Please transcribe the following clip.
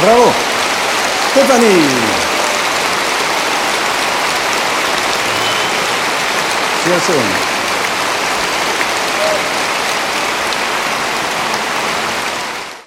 Bravo. Stefani. Sì, al secondo.